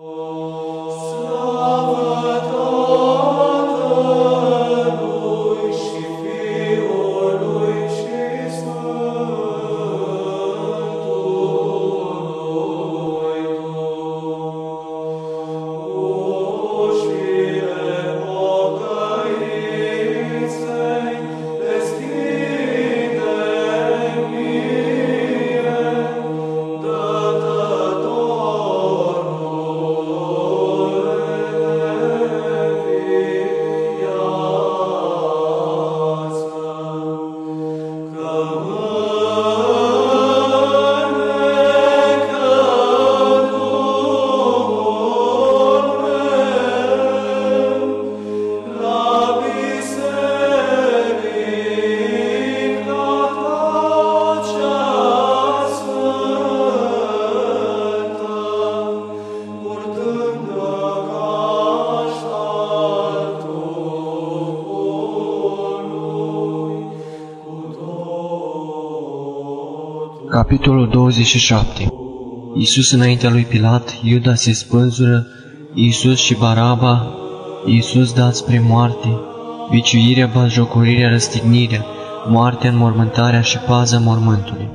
Oh. Capitolul 27 Iisus înaintea lui Pilat, Iuda se spânzură, Iisus și Baraba, Iisus dat spre moarte, viciuirea, bazjocorirea, răstignirea, moartea, înmormântarea și paza mormântului.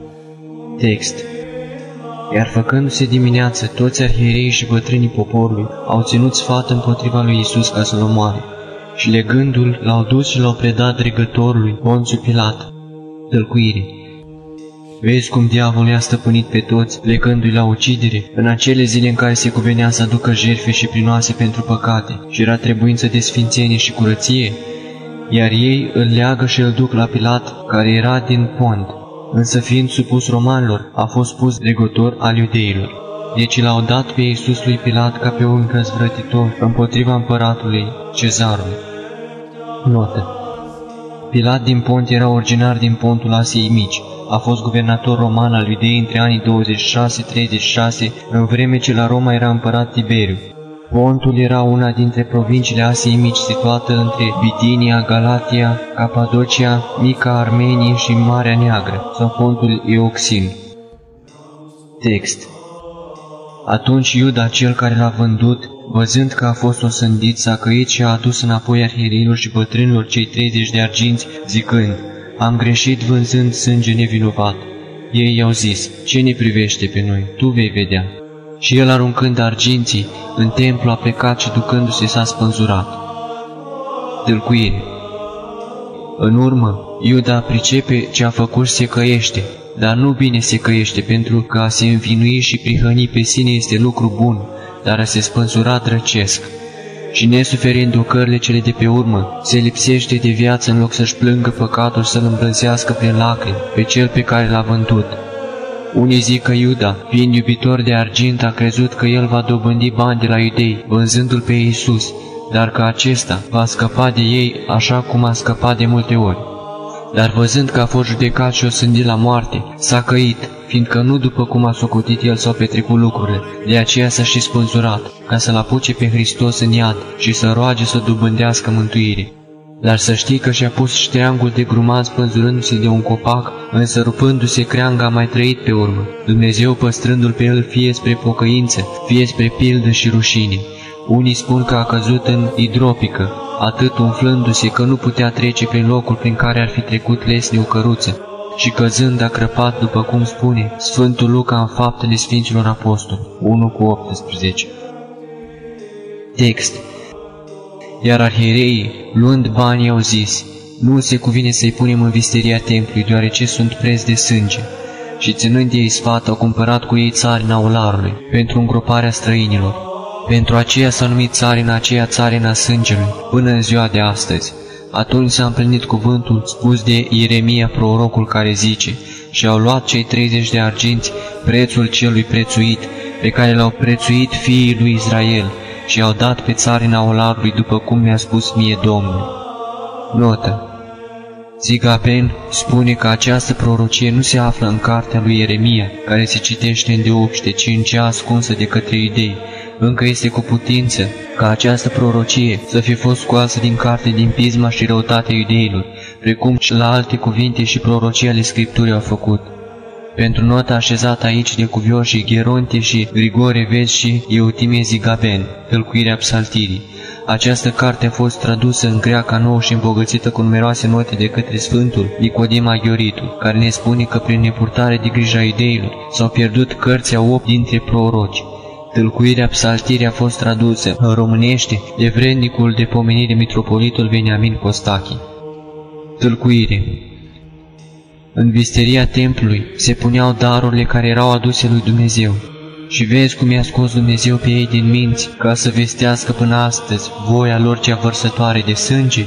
Text Iar făcându-se dimineață, toți arhierei și bătrânii poporului au ținut sfat împotriva lui Iisus ca să-l omoare, și legându-l, l-au dus și l-au predat dregătorului Ponțiu Pilat. Tălcuire Vezi cum diavolul i-a stăpânit pe toți, plecându-i la ucidere, în acele zile în care se cuvenea să aducă jertfe și prinoase pentru păcate și era trebuință de sfințenie și curăție, iar ei îl leagă și îl duc la Pilat, care era din pont, însă fiind supus romanilor, a fost pus regător al iudeilor. Deci l-au dat pe Iisus lui Pilat ca pe un răzvrătitor împotriva împăratului Cezarului. Notă. Pilat din Pont era originar din Pontul Asiei Mici, a fost guvernator roman al Iudeii între anii 26-36, în vreme ce la Roma era împărat Tiberiu. Pontul era una dintre provinciile Asiei Mici situată între Bitinia, Galatia, Capadocia, Mica Armenie și Marea Neagră, sau Pontul Euxin. Text Atunci Iuda, cel care l-a vândut, văzând că a fost osândit, s-a căit și a adus înapoi arhierilor și bătrânilor cei 30 de arginți, zicând, am greșit vânzând sânge nevinovat. Ei i-au zis, ce ne privește pe noi, tu vei vedea. Și el aruncând arginții, în templu a plecat și ducându-se s-a spânzurat. Tâlcuire În urmă, Iuda pricepe ce a făcut și se căiește, dar nu bine se căiește pentru că a se învinui și prihăni pe sine este lucru bun, dar a se spânzura drăcesc și nesuferind ocările cele de pe urmă, se lipsește de viață în loc să-și plângă păcatul să-l îmbrăzească prin lacrimi pe cel pe care l-a vândut. Unii zic că Iuda, fiind iubitor de argint, a crezut că el va dobândi bani de la iudei, vânzându-l pe Iisus, dar că acesta va scăpa de ei așa cum a scăpat de multe ori. Dar văzând că a fost judecat și o sândit la moarte, s-a căit, fiindcă nu după cum a socotit el s-au petrecut lucrurile, de aceea s-a și spânzurat, ca să-l apuce pe Hristos în iad și să roage să dobândească mântuire. Dar să știi că și-a pus ștreangul de grumaz spânzurându-se de un copac, însă rupându-se creanga a mai trăit pe urmă, Dumnezeu păstrându-l pe el fie spre pocăință, fie spre pildă și rușine. Unii spun că a căzut în idropică, atât umflându-se că nu putea trece prin locul prin care ar fi trecut lesne o căruță, și căzând a crăpat, după cum spune Sfântul Luca în faptele Sfinților Apostoli, 1 cu 18. Text Iar arhiereii, luând banii, au zis, nu se cuvine să-i punem în visteria templului, deoarece sunt preți de sânge. Și ținând ei sfat, au cumpărat cu ei țarina olarului, pentru îngroparea străinilor. Pentru aceea s-a numit țarina aceea țarina sângelui, până în ziua de astăzi. Atunci s-a împlinit cuvântul spus de Ieremia prorocul care zice, și au luat cei 30 de arginți prețul celui prețuit, pe care l-au prețuit fiii lui Israel, și au dat pe țarina olarului după cum mi-a spus mie Domnul. Notă Zigapen spune că această prorocie nu se află în cartea lui Ieremia, care se citește în deopște, ci în cea ascunsă de către idei, încă este cu putință ca această prorocie să fi fost scoasă din carte din pisma și răutatea iudeilor, precum și la alte cuvinte și prorocii ale Scripturii au făcut. Pentru nota așezată aici de cuvioșii Geronte și Grigore Vezi și Eutimie Zigaben, tălcuirea psaltirii. Această carte a fost tradusă în greaca nouă și îmbogățită cu numeroase note de către Sfântul Nicodim Aghioritul, care ne spune că prin nepurtare de grija ideilor s-au pierdut cărți a opt dintre proroci. Tâlcuirea psaltirii a fost tradusă în românește de vrednicul de pomenire mitropolitul Veniamin Costachi. Tâlcuire În visteria templului se puneau darurile care erau aduse lui Dumnezeu. Și vezi cum i-a scos Dumnezeu pe ei din minți, ca să vestească până astăzi voia lor cea vărsătoare de sânge,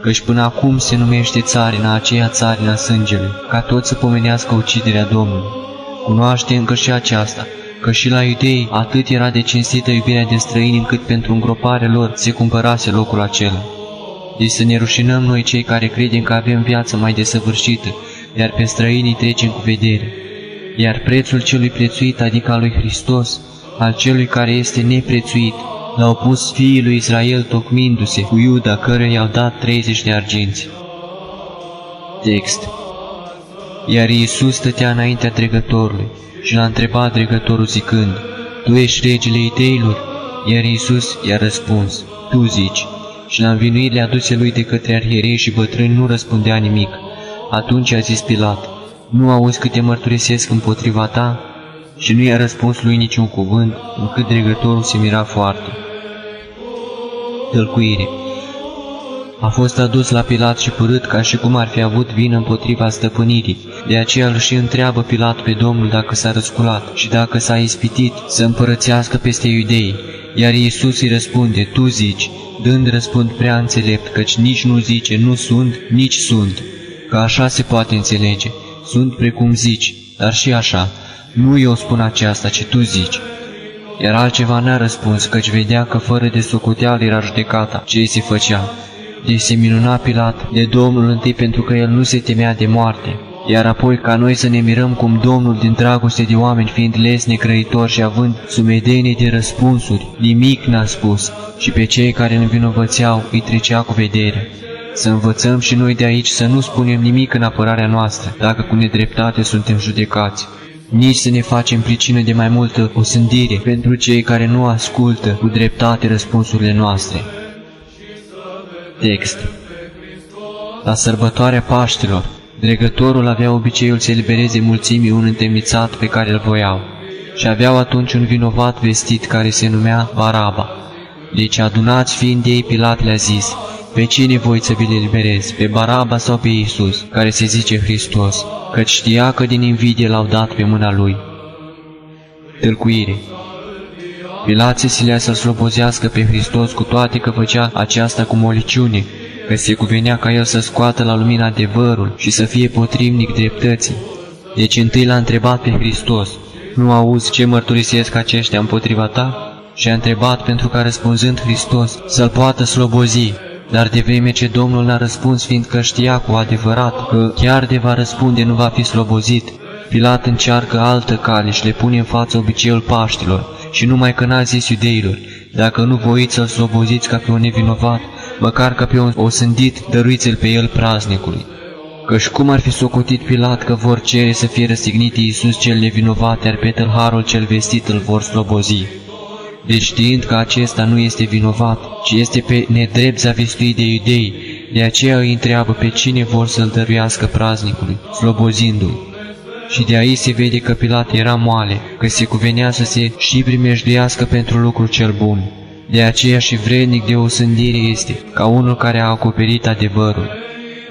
căci până acum se numește țarina aceea țarina sângelui, ca tot să pomenească uciderea Domnului. Cunoaște încă și aceasta, că și la iudei atât era de cinstită iubirea de străini încât pentru îngroparea lor se cumpărase locul acela. Deci să ne rușinăm noi cei care credem că avem viață mai desăvârșită, iar pe străinii trecem cu vedere. Iar prețul celui prețuit, adică al lui Hristos, al celui care este neprețuit, l-au pus fiii lui Israel tocmindu-se cu Iuda, căruia i-au dat 30 de arginți. Text Iar Iisus stătea înaintea dregătorului și l-a întrebat dregătorul zicând, Tu ești regele ideilor? Iar Iisus i-a răspuns, Tu zici. Și la învinuirile aduse lui de către arhierei și bătrâni nu răspundea nimic. Atunci a zis Pilat, Nu auzi câte mărturisesc împotriva ta? Și nu i-a răspuns lui niciun cuvânt, încât dregătorul se mira foarte. Tălcuire a fost adus la Pilat și părât ca și cum ar fi avut vină împotriva stăpânirii. De aceea îl și întreabă Pilat pe Domnul dacă s-a răsculat și dacă s-a ispitit să împărățească peste iudei. Iar Iisus îi răspunde, Tu zici, dând răspund prea înțelept, căci nici nu zice, nu sunt, nici sunt. Că așa se poate înțelege, sunt precum zici, dar și așa, nu eu spun aceasta, ci tu zici. Iar altceva n-a răspuns, căci vedea că fără de socoteală era judecata ce îi se făcea. Deci se minuna Pilat de Domnul întâi pentru că el nu se temea de moarte, iar apoi ca noi să ne mirăm cum Domnul din dragoste de oameni fiind lesne crăitor și având sumedenie de răspunsuri, nimic n-a spus și pe cei care ne vinovățeau îi trecea cu vedere. Să învățăm și noi de aici să nu spunem nimic în apărarea noastră, dacă cu nedreptate suntem judecați nici să ne facem pricină de mai multă osândire pentru cei care nu ascultă cu dreptate răspunsurile noastre. Text La sărbătoarea Paștilor, dregătorul avea obiceiul să elibereze mulțimii un întemnițat pe care îl voiau și aveau atunci un vinovat vestit care se numea Baraba. Deci adunați fiind ei, Pilat le-a zis, pe cine voi să vi le eliberez, pe Baraba sau pe Iisus, care se zice Hristos, căci știa că din invidie l-au dat pe mâna lui. Tâlcuire Pilat se silea să-l slobozească pe Hristos cu toate că făcea aceasta cu moliciune, că se cuvenea ca el să scoată la lumină adevărul și să fie potrivnic dreptății. Deci întâi l-a întrebat pe Hristos, nu auzi ce mărturisesc aceștia împotriva ta? Și a întrebat pentru ca răspunzând Hristos să-l poată slobozi, dar de vreme ce Domnul n-a răspuns, fiindcă știa cu adevărat că chiar de va răspunde nu va fi slobozit, Pilat încearcă altă cale și le pune în față obiceiul Paștilor, și numai că n-a zis iudeilor, dacă nu voiți să-l sloboziți ca pe un nevinovat, măcar ca pe un osândit, dăruiți-l pe el praznicului. Căci cum ar fi socotit Pilat că vor cere să fie răstignit Iisus cel nevinovat, iar pe tâlharul cel vestit îl vor slobozi? Deci știind că acesta nu este vinovat, ci este pe nedrept zavistuit de iudei, de aceea îi întreabă pe cine vor să-l dăruiască praznicului, slobozindu-l și de aici se vede că Pilat era moale, că se cuvenea să se și primejduiască pentru lucrul cel bun. De aceea și vrednic de o sândire este, ca unul care a acoperit adevărul.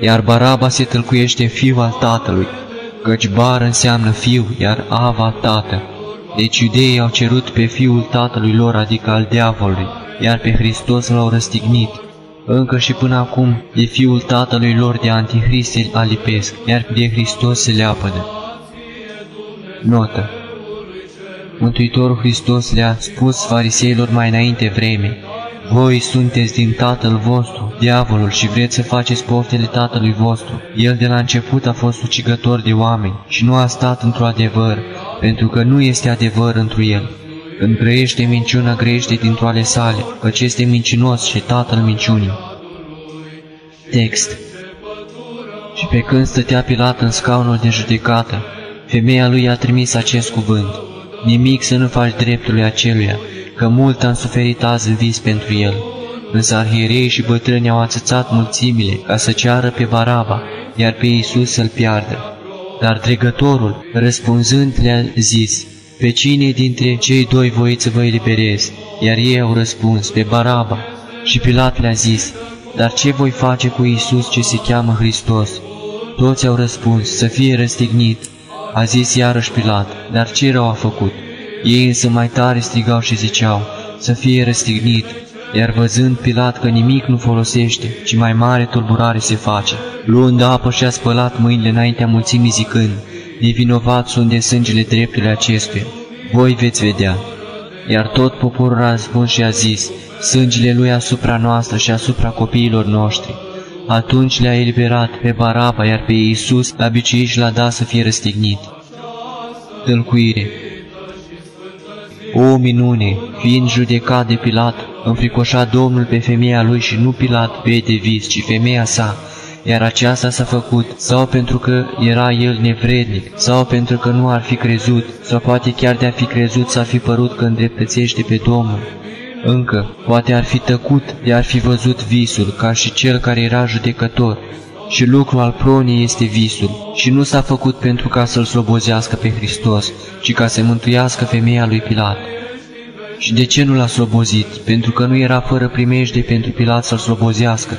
Iar Baraba se tâlcuiește fiul al tatălui, căci bar înseamnă fiu, iar ava tată. Deci iudeii au cerut pe fiul tatălui lor, adică al diavolului, iar pe Hristos l-au răstignit. Încă și până acum de fiul tatălui lor de antihrist se alipesc, iar de Hristos se leapădă. Notă Mântuitorul Hristos le-a spus fariseilor mai înainte vreme, Voi sunteți din tatăl vostru, diavolul, și vreți să faceți poftele tatălui vostru. El de la început a fost ucigător de oameni și nu a stat într-o adevăr, pentru că nu este adevăr întru el. Când grăiește minciuna, grăiește dintr-o ale sale, căci este mincinos și tatăl minciunii. Text Și pe când stătea Pilat în scaunul de judecată, Femeia lui a trimis acest cuvânt. Nimic să nu faci dreptului aceluia, că mult am suferit azi în vis pentru el. Însă arhierei și bătrâni au ațățat mulțimile ca să ceară pe Baraba, iar pe Iisus să-l piardă. Dar dregătorul, răspunzând, le-a zis, Pe cine dintre cei doi voiți să vă eliberez? Iar ei au răspuns, pe Baraba. Și Pilat le-a zis, Dar ce voi face cu Iisus ce se cheamă Hristos? Toți au răspuns, să fie răstignit. A zis iarăși Pilat, dar ce rău a făcut? Ei însă mai tare strigau și ziceau, să fie răstignit, iar văzând Pilat că nimic nu folosește, ci mai mare tulburare se face, luând apă și-a spălat mâinile înaintea mulțimii zicând, Nevinovat sunt de sângele dreptului acestuia, voi veți vedea. Iar tot poporul a răspuns și a zis, sângele lui asupra noastră și asupra copiilor noștri. Atunci le-a eliberat pe Baraba, iar pe Iisus l-a biciuit și l-a dat să fie răstignit. Tălcuire O minune, fiind judecat de Pilat, înfricoșa Domnul pe femeia lui și nu Pilat pe de vis, ci femeia sa, iar aceasta s-a făcut, sau pentru că era el nevrednic, sau pentru că nu ar fi crezut, sau poate chiar de a fi crezut s-ar fi părut că îndreptățește pe Domnul. Încă, poate ar fi tăcut de ar fi văzut visul, ca și cel care era judecător. Și lucrul al pronii este visul, și nu s-a făcut pentru ca să-l slobozească pe Hristos, ci ca să mântuiască femeia lui Pilat. Și de ce nu l-a slobozit? Pentru că nu era fără primejde pentru Pilat să-l slobozească,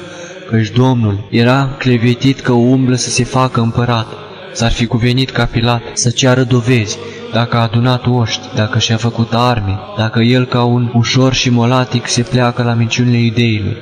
căci Domnul era clevetit că umblă să se facă împărat. S-ar fi cuvenit ca Pilat să ceară dovezi, dacă a adunat oști, dacă și-a făcut arme, dacă el ca un ușor și molatic se pleacă la minciunile ideilor.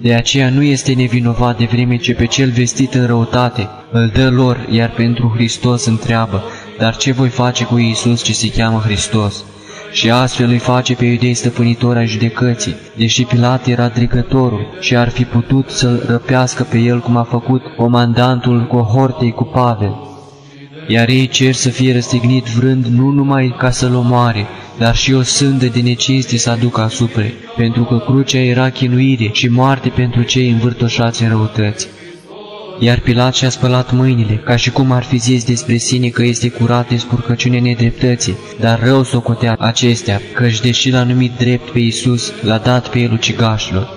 De aceea nu este nevinovat de vreme ce pe cel vestit în răutate îl dă lor, iar pentru Hristos întreabă, dar ce voi face cu Iisus ce se cheamă Hristos? Și astfel îi face pe iudei stăpânitor ai judecății, deși Pilat era dregătorul și ar fi putut să-l răpească pe el cum a făcut comandantul cohortei cu Pavel iar ei cer să fie răstignit vrând nu numai ca să-l omoare, dar și o sândă de necinste să aducă asupra, pentru că crucea era chinuire și moarte pentru cei învârtoșați în răutăți. Iar Pilat și-a spălat mâinile, ca și cum ar fi zis despre sine că este curat de spurcăciune nedreptății, dar rău socotea acestea, căci deși l-a numit drept pe Iisus, l-a dat pe el ucigașilor.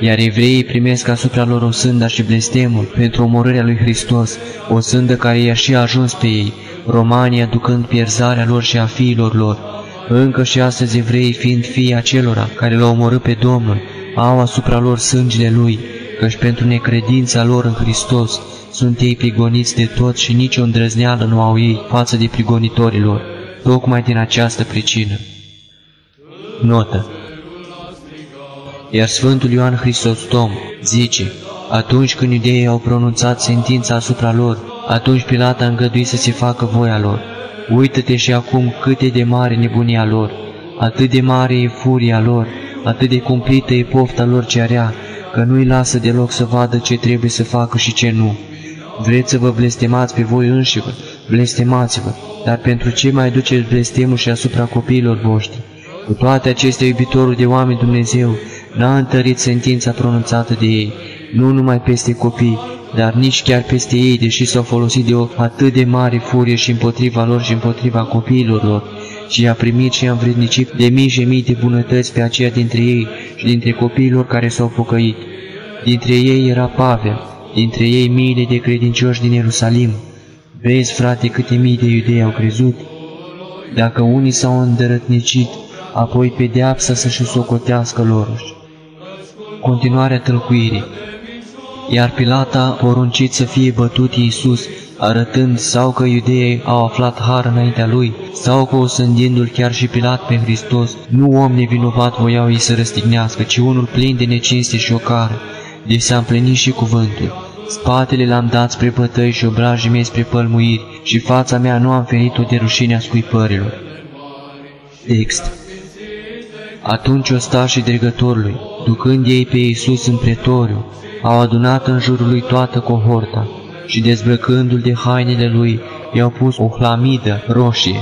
Iar evreii primesc asupra lor o sânda și blestemul pentru omorârea lui Hristos, o sândă care i-a și ajuns pe ei, romanii aducând pierzarea lor și a fiilor lor. Încă și astăzi evreii fiind fii acelora care l-au omorât pe Domnul, au asupra lor sângele lui, căci pentru necredința lor în Hristos sunt ei prigoniți de tot și nicio îndrăzneală nu au ei față de prigonitorilor, tocmai din această pricină. Notă iar Sfântul Ioan Hristostom zice, atunci când iudeii au pronunțat sentința asupra lor, atunci Pilat a îngăduit să se facă voia lor. Uită-te și acum cât e de mare nebunia lor, atât de mare e furia lor, atât de cumplită e pofta lor ce area, că nu-i lasă deloc să vadă ce trebuie să facă și ce nu. Vreți să vă blestemați pe voi înșivă, blestemați-vă, dar pentru ce mai duceți blestemul și asupra copiilor voștri? Cu toate acestea, iubitorul de oameni Dumnezeu, n-a întărit sentința pronunțată de ei, nu numai peste copii, dar nici chiar peste ei, deși s-au folosit de o atât de mare furie și împotriva lor și împotriva copiilor lor, și a primit și a învrednicit de mii și mii de bunătăți pe aceia dintre ei și dintre copiilor care s-au pocăit. Dintre ei era Pavel, dintre ei miile de credincioși din Ierusalim. Vezi, frate, câte mii de iudei au crezut? Dacă unii s-au îndărătnicit, apoi pedeapsa să-și socotească lor continuarea tălcuirii. Iar Pilata a poruncit să fie bătut Iisus, arătând sau că iudeii au aflat har înaintea lui, sau că osândindu-l chiar și Pilat pe Hristos, nu om nevinovat voiau ei să răstignească, ci unul plin de necinste și ocară. Deci s-a împlinit și cuvântul. Spatele l-am dat spre pătăi și obrajii mei spre pălmuiri, și fața mea nu am venit-o de rușinea scuipărilor. Text atunci ostașii dregătorului, ducând ei pe Iisus în pretoriu, au adunat în jurul lui toată cohorta și dezbrăcându-l de hainele lui, i-au pus o hlamidă roșie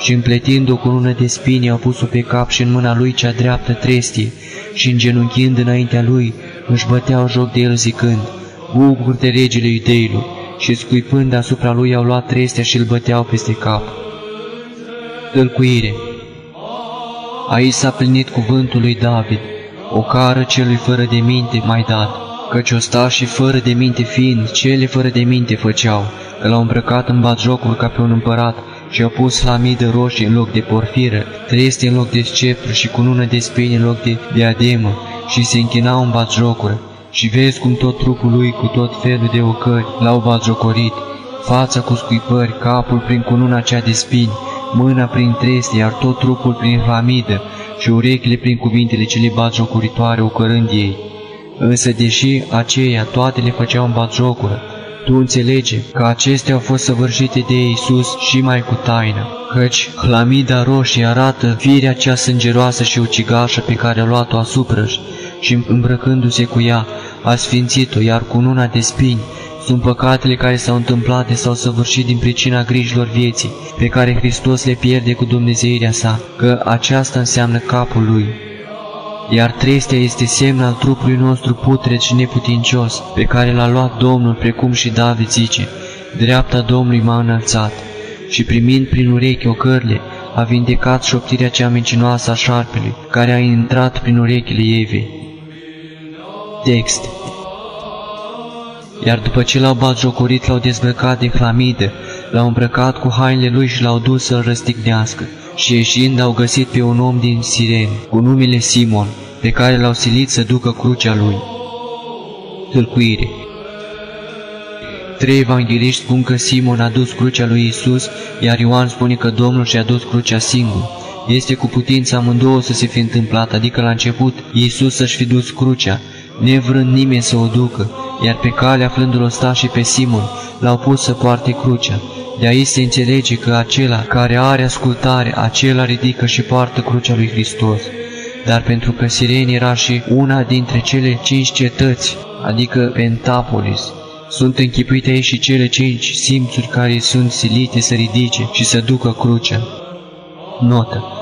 și împletind-o cu lună de spini, au pus-o pe cap și în mâna lui cea dreaptă trestie și îngenunchind înaintea lui, își băteau joc de el zicând, Bucur-te, regele iudeilor! și scuipând asupra lui au luat trestea și îl băteau peste cap. Tâlcuire Aici s-a plinit cuvântul lui David, o cară celui fără de minte mai dat, căci și fără de minte fiind, cele fără de minte făceau, că l-au îmbrăcat în jocul ca pe un împărat și au pus la mii de roșii în loc de porfiră, treste în loc de sceptru și cunună de spini în loc de diademă și se închinau în jocuri. Și vezi cum tot trupul lui cu tot felul de ocări l-au batjocorit, fața cu scuipări, capul prin cununa cea de spini, mâna prin treste, iar tot trupul prin hlamidă și urechile prin cuvintele cele batjocuritoare ocărând ei. Însă, deși aceia toate le făceau în batjocură, tu înțelege că acestea au fost săvârșite de Iisus și mai cu taină, căci hlamida roșie arată firea cea sângeroasă și ucigașă pe care a luat-o asupra și îmbrăcându-se cu ea, a sfințit-o, iar cu nuna de spini sunt păcatele care s-au întâmplat de s-au săvârșit din pricina grijilor vieții, pe care Hristos le pierde cu Dumnezeirea sa, că aceasta înseamnă capul lui. Iar trestea este semn al trupului nostru putred și neputincios, pe care l-a luat Domnul, precum și David zice, dreapta Domnului m-a înălțat, și primind prin urechi ocările, a vindecat șoptirea cea mincinoasă a șarpelui, care a intrat prin urechile Evei. Text Iar după ce l-au bat jocorit, l-au dezbrăcat de hlamide, l-au îmbrăcat cu hainele lui și l-au dus să-l răstignească. Și ieșind au găsit pe un om din Sireni, cu numele Simon, pe care l-au silit să ducă crucea lui. Tâlcuire Trei evangeliști spun că Simon a dus crucea lui Isus, iar Ioan spune că Domnul și-a dus crucea singur. Este cu putință amândouă să se fi întâmplat, adică la început Iisus să-și fi dus crucea, nevrând nimeni să o ducă, iar pe cale aflându-l sta și pe Simon, l-au pus să poarte crucea. De aici se înțelege că acela care are ascultare, acela ridică și poartă crucea lui Hristos. Dar pentru că Sirene era și una dintre cele cinci cetăți, adică Pentapolis, sunt închipuite aici și cele cinci simțuri care sunt silite să ridice și să ducă crucea. Notă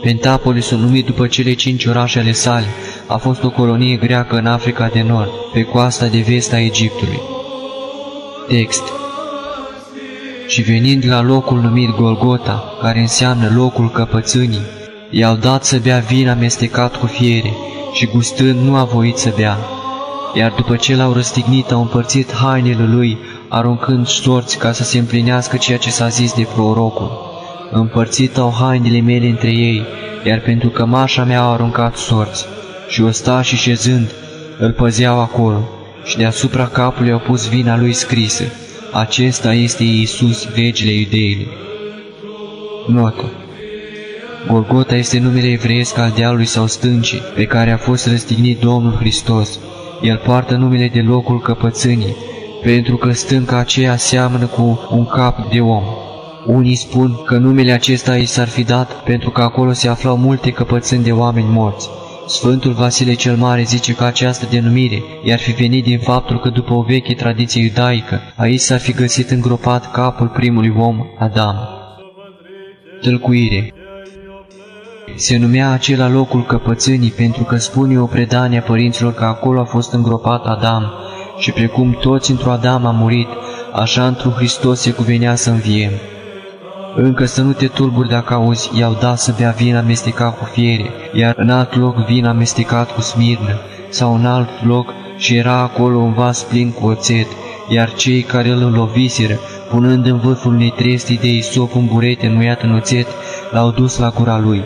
Pentapolis, numit după cele cinci orașe ale sale, a fost o colonie greacă în Africa de Nord, pe coasta de vest a Egiptului. Text Și venind la locul numit Golgota, care înseamnă locul căpățânii, i-au dat să bea vin amestecat cu fiere și gustând nu a voit să bea. Iar după ce l-au răstignit, au împărțit hainele lui, aruncând sorți ca să se împlinească ceea ce s-a zis de prorocul. Împărțit au hainele mele între ei, iar pentru că mașa mea au aruncat sorți, și o sta și șezând, îl păzeau acolo, și deasupra capului au pus vina lui scrisă, acesta este Iisus, regele iudeilor. Notă Golgota este numele evreiesc al dealului sau stâncii, pe care a fost răstignit Domnul Hristos. El poartă numele de locul căpățânii, pentru că stânca aceea seamănă cu un cap de om. Unii spun că numele acesta i s-ar fi dat pentru că acolo se aflau multe căpățâni de oameni morți. Sfântul Vasile cel Mare zice că această denumire i-ar fi venit din faptul că după o veche tradiție iudaică, aici s-ar fi găsit îngropat capul primului om, Adam. Tălcuire Se numea acela locul căpățânii pentru că spune o predanie a părinților că acolo a fost îngropat Adam și precum toți într-o Adam a murit, așa într-un Hristos se cuvenea să înviem. Încă să nu te tulburi dacă auzi, i-au dat să bea vin amestecat cu fiere, iar în alt loc vin amestecat cu smirnă, sau în alt loc și era acolo un vas plin cu oțet, iar cei care îl loviseră, punând în vârful unei trestii de isop un burete înmuiat în oțet, l-au dus la gura lui.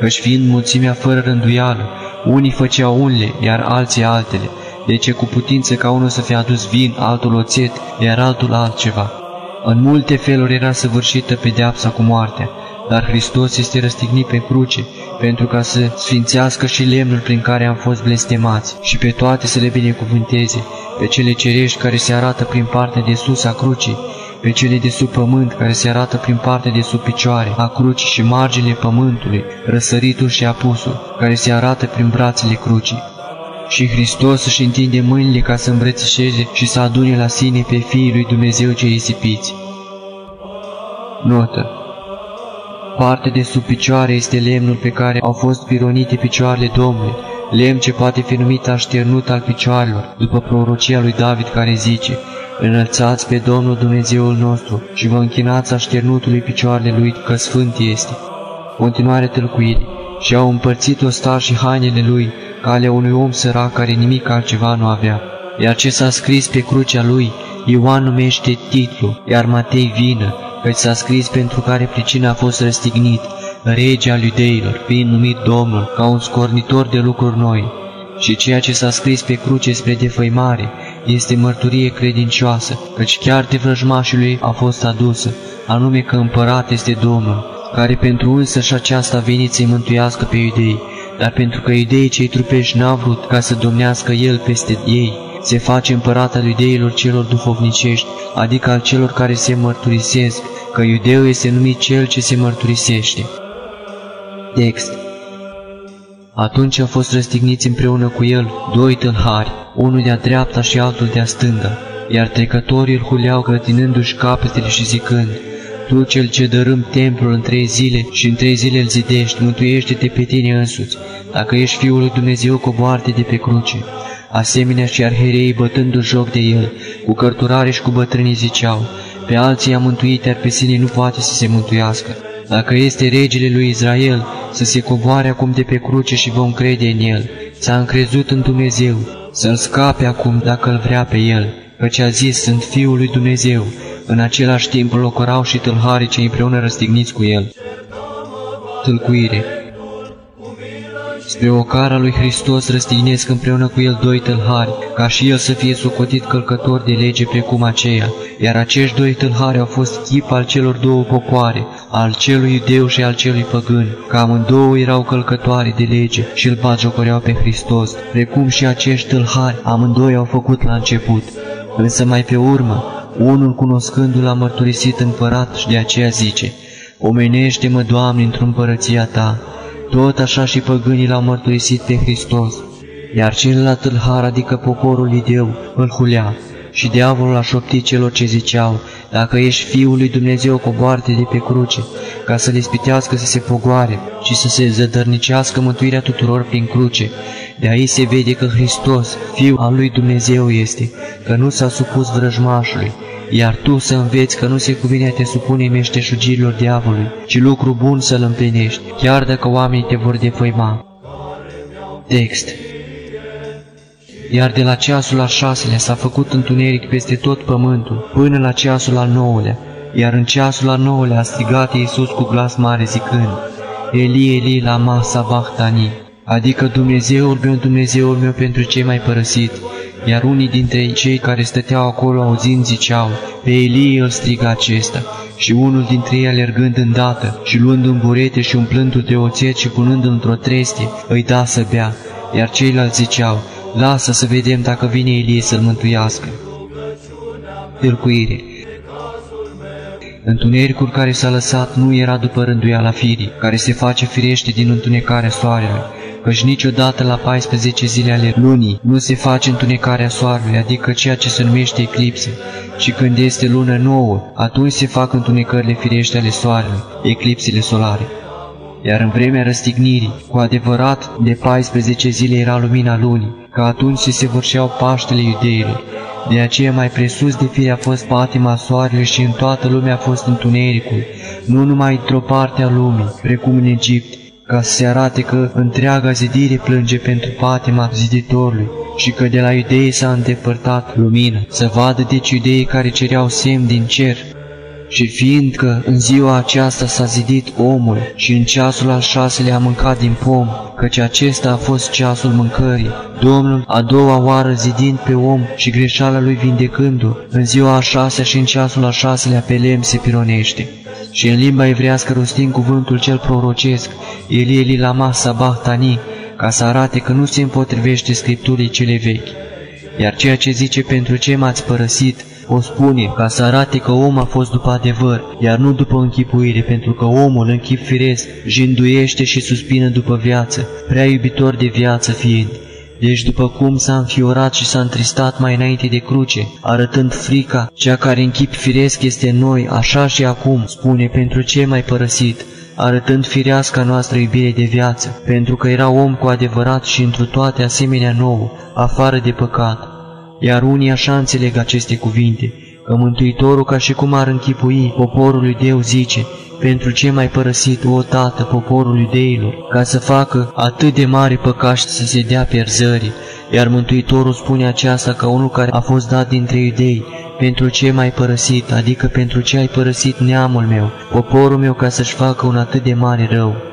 Își fiind mulțimea fără rânduială, unii făceau unle, iar alții altele, deci cu putință ca unul să fie adus vin, altul oțet, iar altul altceva. În multe feluri era săvârșită pedeapsa cu moartea, dar Hristos este răstignit pe cruce, pentru ca să sfințească și lemnul prin care am fost blestemați și pe toate să le binecuvânteze, pe cele cerești care se arată prin partea de sus a crucii, pe cele de sub pământ care se arată prin partea de sub picioare a crucii și marginile pământului, răsăritul și apusul, care se arată prin brațele crucii și Hristos își întinde mâinile ca să îmbrățișeze și să adune la sine pe fiii lui Dumnezeu cei isipiți. Notă Parte de sub picioare este lemnul pe care au fost pironite picioarele Domnului, lemn ce poate fi numit așternut al picioarelor, după prorocia lui David care zice, Înălțați pe Domnul Dumnezeul nostru și vă închinați așternutului picioarele lui că sfânt este. Continuare tâlcuirii. Și au împărțit star și hainele lui, ca ale unui om sărac care nimic altceva nu avea. Iar ce s-a scris pe crucea lui, Ioan numește titlu, iar Matei vină, căci s-a scris pentru care pricina a fost răstignit, rege al iudeilor, fiind numit Domnul, ca un scornitor de lucruri noi. Și ceea ce s-a scris pe cruce spre defăimare este mărturie credincioasă, căci chiar de vrăjmașului a fost adusă, anume că împărat este Domnul, care pentru însă și aceasta a venit să-i mântuiască pe iudei, dar pentru că iudeii cei trupești n-a vrut ca să domnească el peste ei, se face împărat al iudeilor celor duhovnicești, adică al celor care se mărturisesc, că iudeu este numit cel ce se mărturisește. Text Atunci au fost răstigniți împreună cu el doi tâlhari, unul de-a dreapta și altul de-a stânga, iar trecătorii îl huleau clătinându-și capetele și zicând, Tu cel ce dărâm templul în trei zile și în trei zile îl zidești, mântuiește-te pe tine însuți, dacă ești Fiul lui Dumnezeu, coboarte de pe cruce. Asemenea și arhereii bătându joc de el, cu cărturare și cu bătrânii ziceau, pe alții a mântuit, iar pe sine nu poate să se mântuiască. Dacă este regele lui Israel, să se coboare acum de pe cruce și vom crede în el. S-a încrezut în Dumnezeu, să-l scape acum dacă îl vrea pe el, căci a zis, sunt Fiul lui Dumnezeu. În același timp locorau și tâlharii cei împreună răstigniți cu el. Tâlcuire Spre ocara lui Hristos răstignesc împreună cu el doi tâlhari, ca și el să fie socotit călcător de lege precum aceea, iar acești doi tâlhari au fost chip al celor două popoare, al celui iudeu și al celui păgân, că amândouă erau călcătoare de lege și îl bagiocoreau pe Hristos, precum și acești tâlhari amândoi au făcut la început. Însă mai pe urmă, unul cunoscându-l a mărturisit împărat și de aceea zice, Omenește-mă, Doamne, într-o împărăția Ta, tot așa și păgânii l-au mărturisit pe Hristos, iar celălalt tâlhar, adică poporul ideu, îl hulea. Și diavolul a șoptit celor ce ziceau, dacă ești Fiul lui Dumnezeu, coboarte de pe cruce, ca să le spitească să se pogoare și să se zădărnicească mântuirea tuturor prin cruce. De aici se vede că Hristos, Fiul al lui Dumnezeu este, că nu s-a supus vrăjmașului, iar tu să înveți că nu se cuvine a te supune meșteșugirilor diavolului, ci lucru bun să-l împlinești, chiar dacă oamenii te vor defăima. Text iar de la ceasul al șaselea s-a făcut întuneric peste tot pământul, până la ceasul al nouălea, iar în ceasul al nouălea a strigat Iisus cu glas mare zicând, Eli, Eli, lama sabachthani, adică Dumnezeul meu, Dumnezeul meu pentru cei mai părăsit, iar unii dintre cei care stăteau acolo auzind ziceau, pe Elie îl striga acesta, și unul dintre ei alergând îndată și luând un burete și umplându-l de oțet și punând-l într-o trestie, îi da să bea, iar ceilalți ziceau, lasă să vedem dacă vine Elie să-l mântuiască. Tâlcuire Întunericul care s-a lăsat nu era după rânduiala firii, care se face firește din întunecarea soarelui, căci niciodată la 14 zile ale lunii nu se face întunecarea soarelui, adică ceea ce se numește eclipsă, ci când este lună nouă, atunci se fac întunecările firește ale soarelui, eclipsele solare. Iar în vremea răstignirii, cu adevărat, de 14 zile era lumina lunii, că atunci se săvârșeau Paștele iudeilor. De aceea mai presus de fire a fost patima soarelui și în toată lumea a fost întunericul, nu numai într-o parte a lumii, precum în Egipt, ca să se arate că întreaga zidire plânge pentru patima ziditorului și că de la iudei s-a îndepărtat lumina, să vadă deci iudeii care cereau semn din cer. Și fiindcă în ziua aceasta s-a zidit omul și în ceasul al șaselea a mâncat din pom, căci acesta a fost ceasul mâncării, Domnul a doua oară zidind pe om și greșeala lui vindecându-o, în ziua a șasea și în ceasul al șaselea pe lemn se pironește și în limba evrească rostind cuvântul cel prorocesc, Eli Eli lama sabahtani, ca să arate că nu se împotrivește Scripturii cele vechi. Iar ceea ce zice pentru ce m-ați părăsit, o spune ca să arate că om a fost după adevăr, iar nu după închipuire, pentru că omul în chip firesc jinduiește și suspină după viață, prea iubitor de viață fiind. Deci după cum s-a înfiorat și s-a întristat mai înainte de cruce, arătând frica, cea care în chip firesc este în noi, așa și acum, spune, pentru ce mai părăsit, arătând fireasca noastră iubire de viață, pentru că era om cu adevărat și întru toate asemenea nou, afară de păcat. Iar unii așa înțeleg aceste cuvinte, că Mântuitorul, ca și cum ar închipui poporul lui zice, pentru ce mai părăsit, o tată, poporul iudeilor, ca să facă atât de mare păcași să se dea pierzării, iar Mântuitorul spune aceasta ca unul care a fost dat dintre iudei, pentru ce m-ai părăsit, adică pentru ce ai părăsit neamul meu, poporul meu ca să-și facă un atât de mare rău.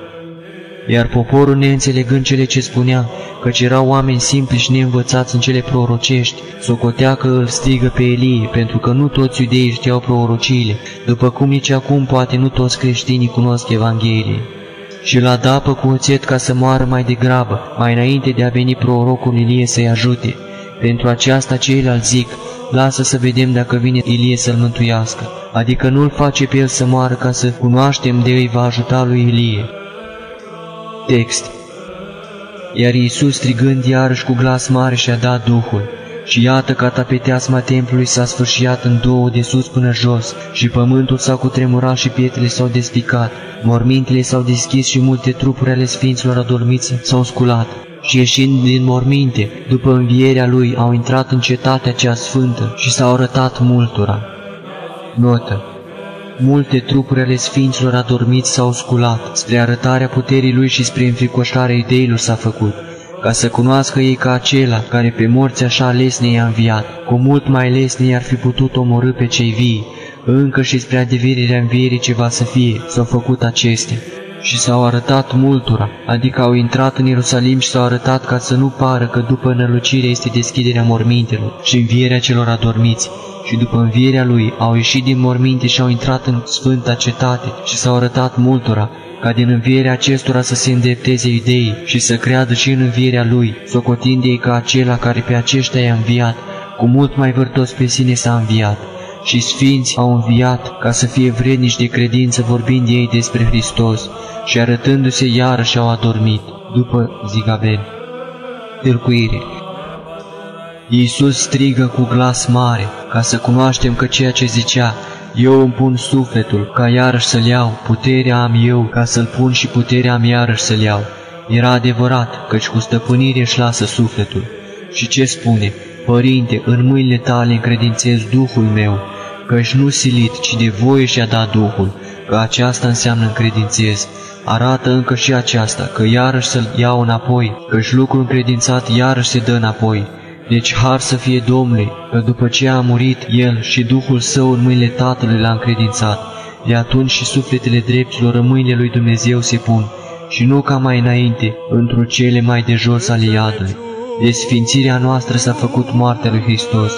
Iar poporul, neînțelegând cele ce spunea, căci erau oameni simpli și neînvățați în cele prorocești, socotea că îl strigă pe Elie, pentru că nu toți iudeii știau prorociile, după cum nici acum poate nu toți creștinii cunosc Evanghelie. Și îl adapă cu oțet ca să moară mai degrabă, mai înainte de a veni prorocul Ilie să-i ajute. Pentru aceasta ceilalți zic, lasă să vedem dacă vine Ilie să-l mântuiască, adică nu-l face pe el să moară ca să cunoaștem de îi va ajuta lui Ilie. Text. Iar Iisus strigând iarăși cu glas mare și-a dat Duhul, și iată că tapeteasma templului s-a sfârșiat în două de sus până jos, și pământul s-a cutremurat și pietrele s-au despicat, mormintele s-au deschis și multe trupuri ale sfinților adormiți s-au sculat. Și ieșind din morminte, după învierea lui, au intrat în cetatea cea sfântă și s-au arătat multora. Notă Multe trupuri ale sfinților adormiți s-au sculat, spre arătarea puterii lui și spre înfricoșarea ideilor s-a făcut, ca să cunoască ei că acela care pe morți așa lesne i-a înviat, cu mult mai lesne i-ar fi putut omorâ pe cei vii, încă și spre adeverirea învierii ce va să fie, s-au făcut acestea și s-au arătat multora, adică au intrat în Ierusalim și s-au arătat ca să nu pară că după înălucire este deschiderea mormintelor și învierea celor adormiți, și după învierea lui au ieșit din morminte și au intrat în sfânta cetate și s-au arătat multora, ca din învierea acestora să se îndrepteze idei și să creadă și în învierea lui, socotind ei ca acela care pe aceștia i-a înviat, cu mult mai vârtos pe sine s-a înviat și sfinți au înviat ca să fie vrednici de credință vorbind ei despre Hristos și arătându-se iarăși au adormit, după Zigabel. Tâlcuire Iisus strigă cu glas mare, ca să cunoaștem că ceea ce zicea, eu îmi pun sufletul, ca iarăși să-l iau, puterea am eu, ca să-l pun și puterea am iarăși să-l iau. Era adevărat, căci cu stăpânire își lasă sufletul. Și ce spune? Părinte, în mâinile tale încredințez Duhul meu, căci nu silit, ci de voie și-a dat Duhul, că aceasta înseamnă încredințez. Arată încă și aceasta, că iarăși să-l iau înapoi, căci lucrul încredințat iarăși se dă înapoi. Deci har să fie Domnului, că după ce a murit El și Duhul Său în mâinile Tatălui l-a încredințat, de atunci și sufletele dreptilor în mâinile lui Dumnezeu se pun, și nu ca mai înainte, într-o cele mai de jos ale iadului. Desfințirea noastră s-a făcut moartea lui Hristos,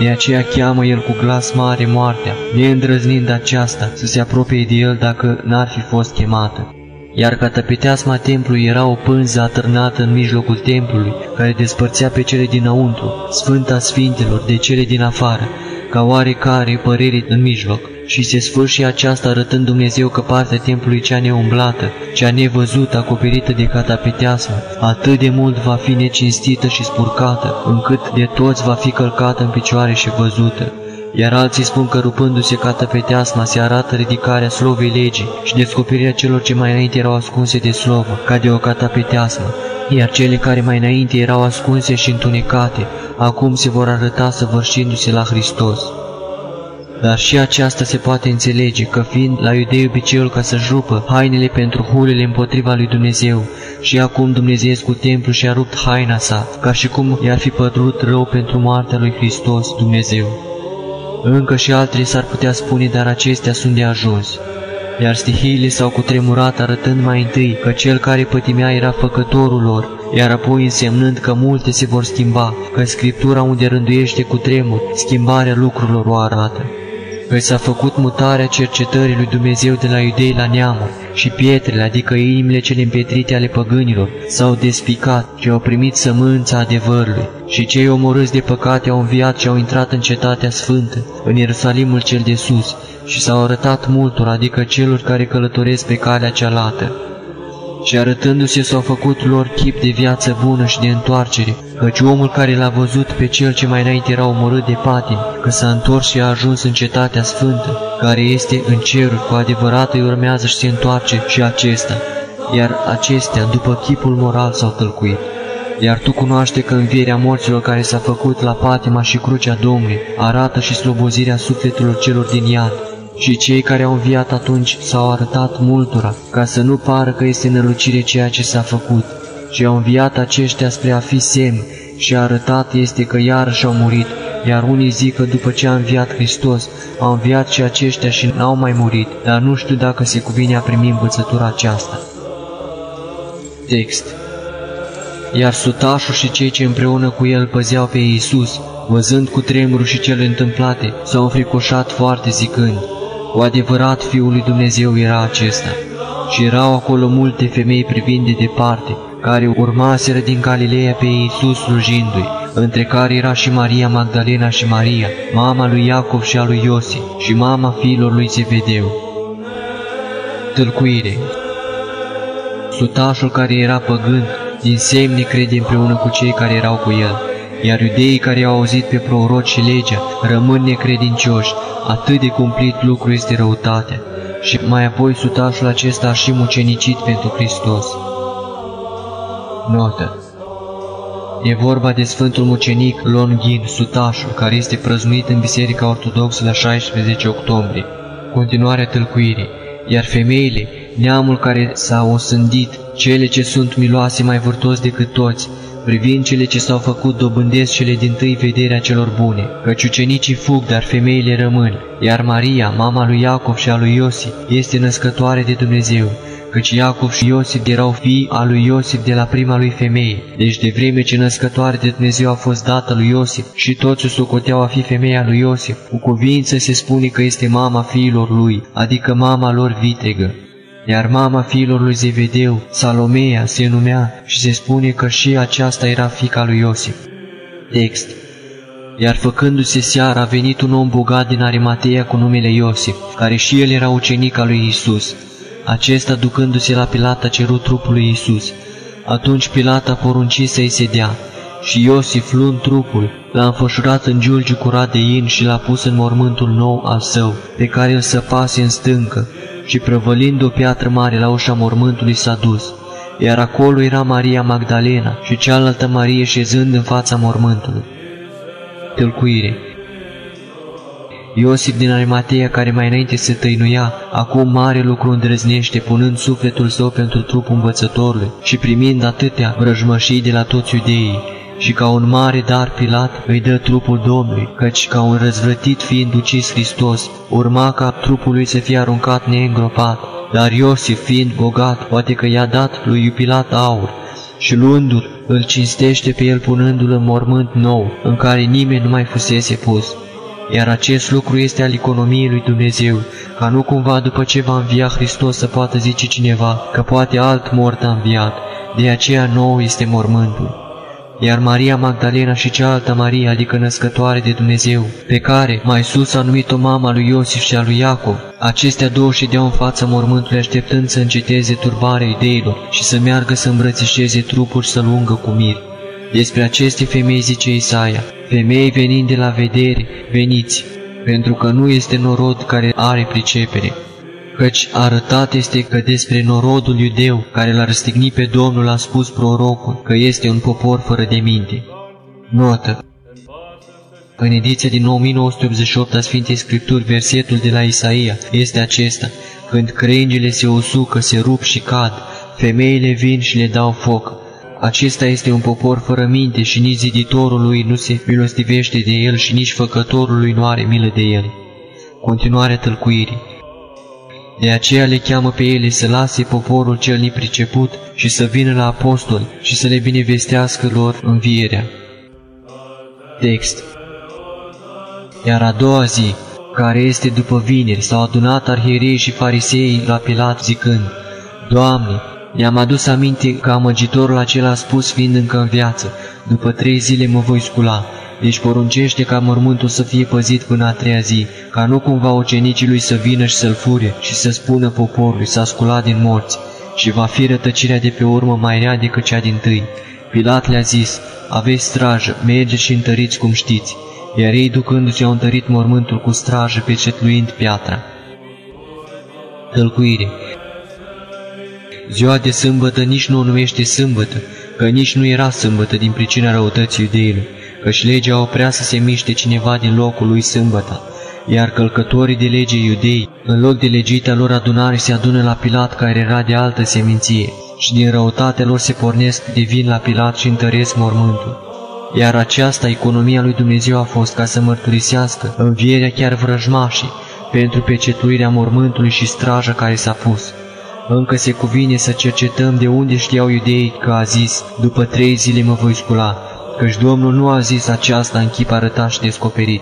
de aceea cheamă El cu glas mare moartea, neîndrăznind aceasta să se apropie de El dacă n-ar fi fost chemată. Iar catapiteasma templului era o pânză atârnată în mijlocul templului, care despărțea pe cele dinăuntru, Sfânta Sfintelor, de cele din afară, ca oarecare părere în mijloc și se sfârși aceasta arătând Dumnezeu că partea templului cea neumblată, cea nevăzută, acoperită de catapeteasmă, atât de mult va fi necinstită și spurcată, încât de toți va fi călcată în picioare și văzută. Iar alții spun că rupându-se catapeteasma se arată ridicarea slovei legii și descoperirea celor ce mai înainte erau ascunse de slovă, ca de o catapeteasmă, iar cele care mai înainte erau ascunse și întunecate, acum se vor arăta săvârșindu-se la Hristos. Dar și aceasta se poate înțelege că fiind la iudei obiceiul ca să-și rupă hainele pentru hulele împotriva lui Dumnezeu, și acum Dumnezeu cu templu și-a rupt haina sa, ca și cum i-ar fi pădrut rău pentru moartea lui Hristos Dumnezeu. Încă și altele s-ar putea spune, dar acestea sunt de ajuns. Iar stihiile s-au cutremurat arătând mai întâi că cel care pătimea era făcătorul lor, iar apoi însemnând că multe se vor schimba, că Scriptura unde rânduiește cu tremur, schimbarea lucrurilor o arată că s-a făcut mutarea cercetării lui Dumnezeu de la iudei la neamuri și pietrele, adică inimile cele împietrite ale păgânilor, s-au despicat și au primit sămânța adevărului. Și cei omorâți de păcate au înviat și au intrat în cetatea sfântă, în Ierusalimul cel de sus, și s-au arătat multor, adică celor care călătoresc pe calea cealaltă. Și arătându-se s-au făcut lor chip de viață bună și de întoarcere, căci omul care l-a văzut pe cel ce mai înainte era omorât de patin, că s-a întors și a ajuns în cetatea sfântă, care este în ceruri, cu adevărat îi urmează și se întoarce și acesta, iar acestea, după chipul moral, s-au tălcuit. iar tu cunoaște că învierea morților care s-a făcut la patima și crucea Domnului arată și slobozirea sufletelor celor din iad. Și cei care au înviat atunci s-au arătat multora, ca să nu pară că este nălucire ceea ce s-a făcut, și au înviat aceștia spre a fi semn, și arătat este că iarăși au murit, iar unii zic că după ce a înviat Hristos, au înviat și aceștia și n-au mai murit, dar nu știu dacă se cuvine a primi învățătura aceasta. Text Iar sutașul și cei ce împreună cu el păzeau pe Iisus, văzând cu tremurul și cele întâmplate, s-au înfricoșat foarte zicând, Cu adevărat Fiul lui Dumnezeu era acesta. Și erau acolo multe femei privind de departe, care urmaseră din Galileea pe Iisus slujindu-i, între care era și Maria Magdalena și Maria, mama lui Iacov și a lui Iosi, și mama fiilor lui Zebedeu. Tâlcuire Sutașul care era păgând, din semne crede împreună cu cei care erau cu el, iar iudeii care au auzit pe proroci și legea rămân necredincioși, atât de cumplit lucru este răutatea. Și mai apoi sutașul acesta a și mucenicit pentru Hristos. Notă E vorba de Sfântul Mucenic Longin Sutașul, care este prăznuit în Biserica Ortodoxă la 16 octombrie. Continuarea tâlcuirii. Iar femeile, neamul care s-a osândit, cele ce sunt miloase mai vârtos decât toți, privind cele ce s-au făcut dobândesc cele din tâi vederea celor bune, căci ucenicii fug, dar femeile rămân, iar Maria, mama lui Iacov și a lui Iosif, este născătoare de Dumnezeu, căci Iacov și Iosif erau fii al lui Iosif de la prima lui femeie. Deci de vreme ce născătoare de Dumnezeu a fost dată lui Iosif și toți o socoteau a fi femeia lui Iosif, cu cuvință se spune că este mama fiilor lui, adică mama lor vitregă. Iar mama fiilor lui Zevedeu, Salomea, se numea și se spune că și aceasta era fica lui Iosif. Text iar făcându-se seara a venit un om bogat din Arimatea cu numele Iosif, care și el era ucenic al lui Isus. Acesta, ducându-se la Pilat, a cerut trupul lui Isus. Atunci Pilat a poruncit să-i se dea. Și Iosif, luând trupul, l-a înfășurat în giulgiu curat de in și l-a pus în mormântul nou al său, pe care îl săpase în stâncă, și prăvălind o piatră mare la ușa mormântului s-a dus. Iar acolo era Maria Magdalena și cealaltă Marie șezând în fața mormântului. Tâlcuire Iosif din Arimatea, care mai înainte se tăinuia, acum mare lucru îndrăznește, punând sufletul său pentru trupul învățătorului și primind atâtea vrăjmășii de la toți iudeii, și ca un mare dar Pilat îi dă trupul Domnului, căci ca un răzvrătit fiind ucis Hristos, urma ca trupul lui să fie aruncat neîngropat, dar Iosif fiind bogat, poate că i-a dat lui Pilat aur, și luându-l, îl cinstește pe el punându-l în mormânt nou, în care nimeni nu mai fusese pus. Iar acest lucru este al economiei lui Dumnezeu, ca nu cumva după ce va învia Hristos să poată zice cineva că poate alt mort a înviat, de aceea nou este mormântul. Iar Maria Magdalena și cealaltă Maria, adică născătoare de Dumnezeu, pe care mai sus a numit-o mama lui Iosif și a lui Iacov, acestea două ședeau în fața mormântului așteptând să înceteze turbarea ideilor și să meargă să îmbrățișeze trupul și să-l ungă cu mir. Despre aceste femei zice Isaia, Femei venind de la vedere, veniți, pentru că nu este norod care are pricepere. Căci arătat este că despre norodul iudeu care l-a răstignit pe Domnul a spus prorocul că este un popor fără de minte. Notă În ediția din 1988 a Sfintei Scripturi, versetul de la Isaia este acesta, când crengile se usucă, se rup și cad, femeile vin și le dau foc, acesta este un popor fără minte și nici ziditorul lui nu se milostivește de el și nici făcătorul lui nu are milă de el. Continuarea tălcuirii. De aceea le cheamă pe ele să lase poporul cel nepriceput și să vină la apostoli și să le binevestească lor învierea. Text Iar a doua zi, care este după vineri, s-au adunat arhierei și farisei la Pilat zicând, Doamne, I-am adus aminte că amăgitorul acela a spus fiind încă în viață, după trei zile mă voi scula, deci poruncește ca mormântul să fie păzit până a treia zi, ca nu cumva ucenicii lui să vină și să-l fure și să spună poporului s-a sculat din morți și va fi rătăcirea de pe urmă mai rea decât cea din tâi. Pilat le-a zis, aveți strajă, mergeți și întăriți cum știți, iar ei ducându-se au întărit mormântul cu strajă pecetluind piatra. Tălcuire Ziua de sâmbătă nici nu o numește sâmbătă, că nici nu era sâmbătă din pricina răutății iudeilor, căci legea oprea să se miște cineva din locul lui sâmbăta, iar călcătorii de lege iudei, în loc de legita lor adunare, se adună la Pilat care era de altă seminție, și din răutatea lor se pornesc de vin la Pilat și întăresc mormântul. Iar aceasta, economia lui Dumnezeu a fost ca să mărturisească învierea chiar vrăjmașii, pentru pecetuirea mormântului și straja care s-a pus. Încă se cuvine să cercetăm de unde știau iudeii că a zis, după trei zile mă voi scula, căci Domnul nu a zis aceasta în chip arătat și descoperit.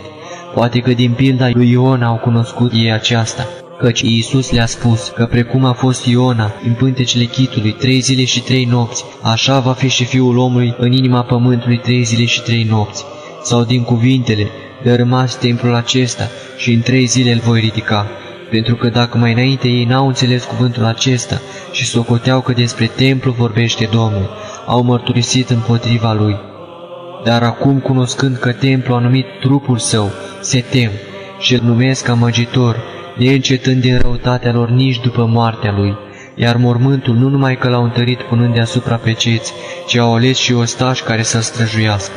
Poate că din pilda lui Iona au cunoscut ei aceasta, căci Iisus le-a spus că precum a fost Iona în pântecele chitului trei zile și trei nopți, așa va fi și Fiul omului în inima pământului trei zile și trei nopți. Sau din cuvintele, dărâmați templul acesta și în trei zile îl voi ridica. Pentru că dacă mai înainte ei n-au înțeles cuvântul acesta și socoteau că despre templu vorbește Domnul, au mărturisit împotriva lui. Dar acum, cunoscând că templu a numit trupul său, se tem și îl numesc amăgitor, neîncetând din răutatea lor nici după moartea lui, iar mormântul nu numai că l-au întărit punând deasupra peceți, ci au ales și ostași care să străjuiască.